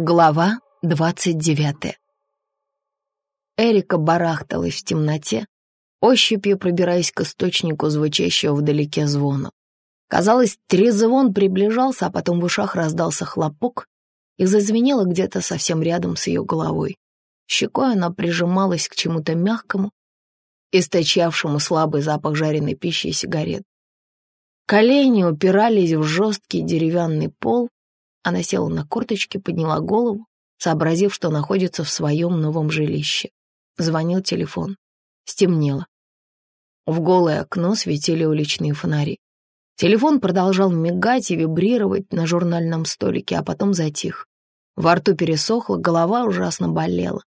Глава двадцать девятая. Эрика барахталась в темноте, ощупью пробираясь к источнику звучащего вдалеке звона. Казалось, трезвон приближался, а потом в ушах раздался хлопок и зазвенело где-то совсем рядом с ее головой. Щекой она прижималась к чему-то мягкому, источавшему слабый запах жареной пищи и сигарет. Колени упирались в жесткий деревянный пол. Она села на корточки, подняла голову, сообразив, что находится в своем новом жилище. Звонил телефон. Стемнело. В голое окно светили уличные фонари. Телефон продолжал мигать и вибрировать на журнальном столике, а потом затих. Во рту пересохло, голова ужасно болела.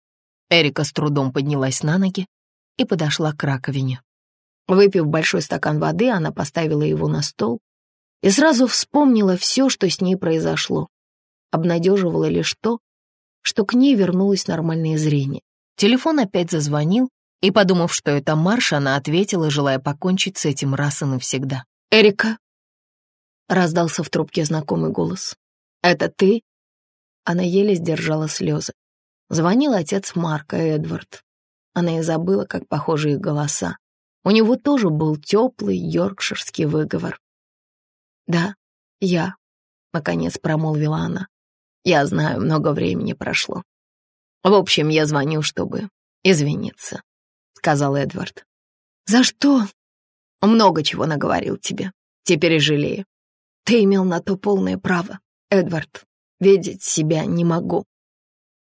Эрика с трудом поднялась на ноги и подошла к раковине. Выпив большой стакан воды, она поставила его на стол и сразу вспомнила все, что с ней произошло. Обнадеживало лишь то, что к ней вернулось нормальное зрение. Телефон опять зазвонил, и, подумав, что это Марш, она ответила, желая покончить с этим раз и навсегда. «Эрика?» — раздался в трубке знакомый голос. «Это ты?» Она еле сдержала слезы. Звонил отец Марка, Эдвард. Она и забыла, как похожи их голоса. У него тоже был теплый йоркширский выговор. «Да, я», — наконец промолвила она. «Я знаю, много времени прошло. В общем, я звоню, чтобы извиниться», — сказал Эдвард. «За что?» «Много чего наговорил тебе. Теперь жалею. Ты имел на то полное право, Эдвард. Видеть себя не могу».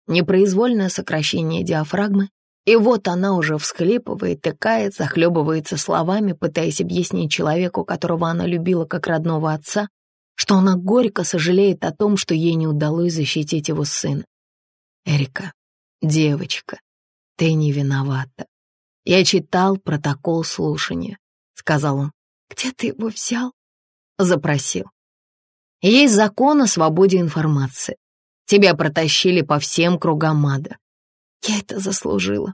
Непроизвольное сокращение диафрагмы и вот она уже всхлипывает, тыкает, захлебывается словами, пытаясь объяснить человеку, которого она любила как родного отца, что она горько сожалеет о том, что ей не удалось защитить его сына. «Эрика, девочка, ты не виновата. Я читал протокол слушания», — сказал он. «Где ты его взял?» Запросил. «Есть закон о свободе информации. Тебя протащили по всем кругам ада. Я это заслужила.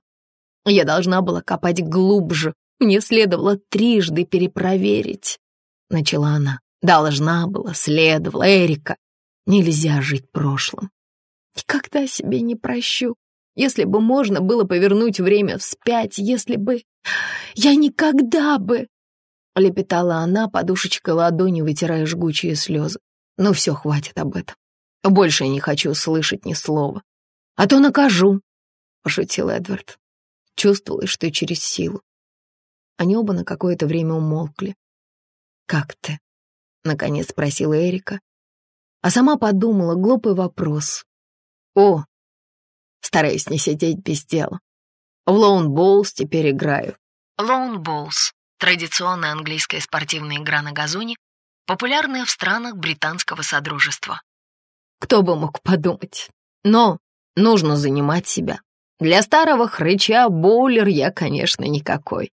Я должна была копать глубже. Мне следовало трижды перепроверить. Начала она. Должна была, следовала, Эрика. Нельзя жить прошлым. Никогда себе не прощу. Если бы можно было повернуть время вспять, если бы... Я никогда бы... Лепетала она, подушечкой ладони, вытирая жгучие слезы. Ну все, хватит об этом. Больше я не хочу слышать ни слова. А то накажу. — пошутил Эдвард. Чувствовалось, что через силу. Они оба на какое-то время умолкли. «Как ты?» — наконец спросила Эрика. А сама подумала, глупый вопрос. «О, стараюсь не сидеть без дела. В лоун-боулс теперь играю». Лоун-боулс — традиционная английская спортивная игра на газоне, популярная в странах британского содружества. Кто бы мог подумать. Но нужно занимать себя. Для старого хрыча боулер я, конечно, никакой.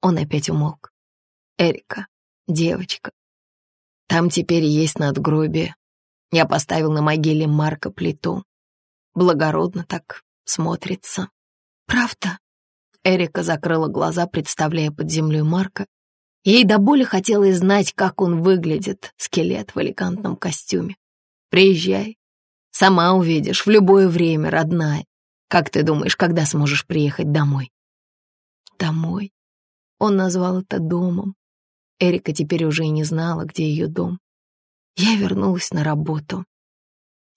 Он опять умолк. Эрика, девочка. Там теперь есть надгробие. Я поставил на могиле Марка плиту. Благородно так смотрится. Правда? Эрика закрыла глаза, представляя под землей Марка. Ей до боли хотелось знать, как он выглядит, скелет в элегантном костюме. Приезжай. Сама увидишь, в любое время, родная. Как ты думаешь, когда сможешь приехать домой?» «Домой?» Он назвал это домом. Эрика теперь уже и не знала, где ее дом. Я вернулась на работу.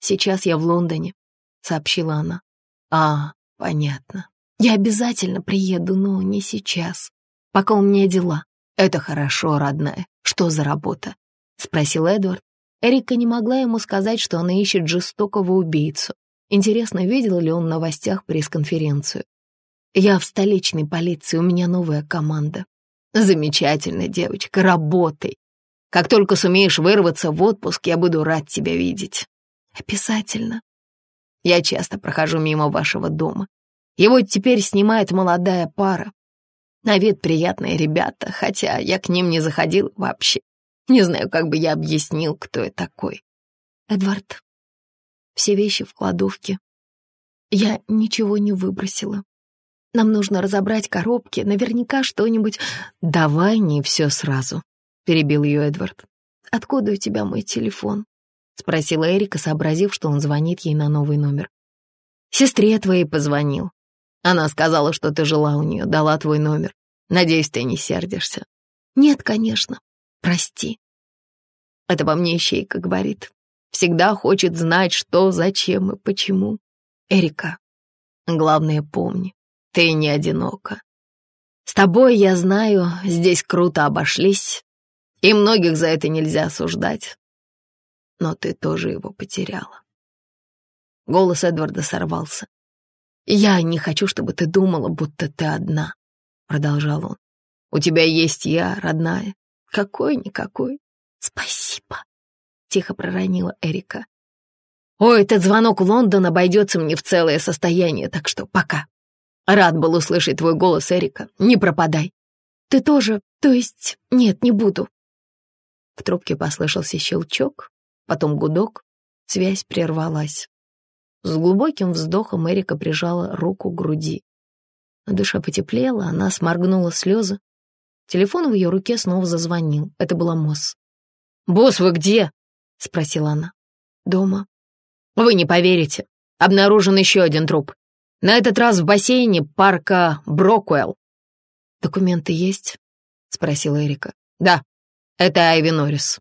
«Сейчас я в Лондоне», — сообщила она. «А, понятно. Я обязательно приеду, но не сейчас. Пока у меня дела. Это хорошо, родная. Что за работа?» — спросил Эдвард. Эрика не могла ему сказать, что она ищет жестокого убийцу. Интересно, видел ли он в новостях пресс-конференцию? Я в столичной полиции, у меня новая команда. Замечательно, девочка, работай. Как только сумеешь вырваться в отпуск, я буду рад тебя видеть. Обязательно. Я часто прохожу мимо вашего дома. Его теперь снимает молодая пара. На вид приятные ребята, хотя я к ним не заходил вообще. Не знаю, как бы я объяснил, кто я такой. Эдвард, все вещи в кладовке. Я ничего не выбросила. Нам нужно разобрать коробки, наверняка что-нибудь... Давай не все сразу, перебил ее Эдвард. Откуда у тебя мой телефон? спросила Эрика, сообразив, что он звонит ей на новый номер. «Сестре твоей позвонил. Она сказала, что ты жила у нее, дала твой номер. Надеюсь, ты не сердишься». «Нет, конечно. Прости». Это во мне ищейка говорит. Всегда хочет знать, что, зачем и почему. Эрика, главное помни, ты не одинока. С тобой, я знаю, здесь круто обошлись, и многих за это нельзя осуждать. Но ты тоже его потеряла. Голос Эдварда сорвался. «Я не хочу, чтобы ты думала, будто ты одна», — продолжал он. «У тебя есть я, родная. Какой-никакой. Спасибо», — тихо проронила Эрика. «Ой, этот звонок в Лондон обойдется мне в целое состояние, так что пока. Рад был услышать твой голос, Эрика. Не пропадай. Ты тоже, то есть... Нет, не буду». В трубке послышался щелчок, потом гудок, связь прервалась. С глубоким вздохом Эрика прижала руку к груди. На душе потеплела, она сморгнула слезы. Телефон в ее руке снова зазвонил. Это была Мосс. «Босс, вы где?» — спросила она. «Дома». «Вы не поверите. Обнаружен еще один труп. На этот раз в бассейне парка Броквелл». «Документы есть?» — спросила Эрика. «Да, это Айви Норрис».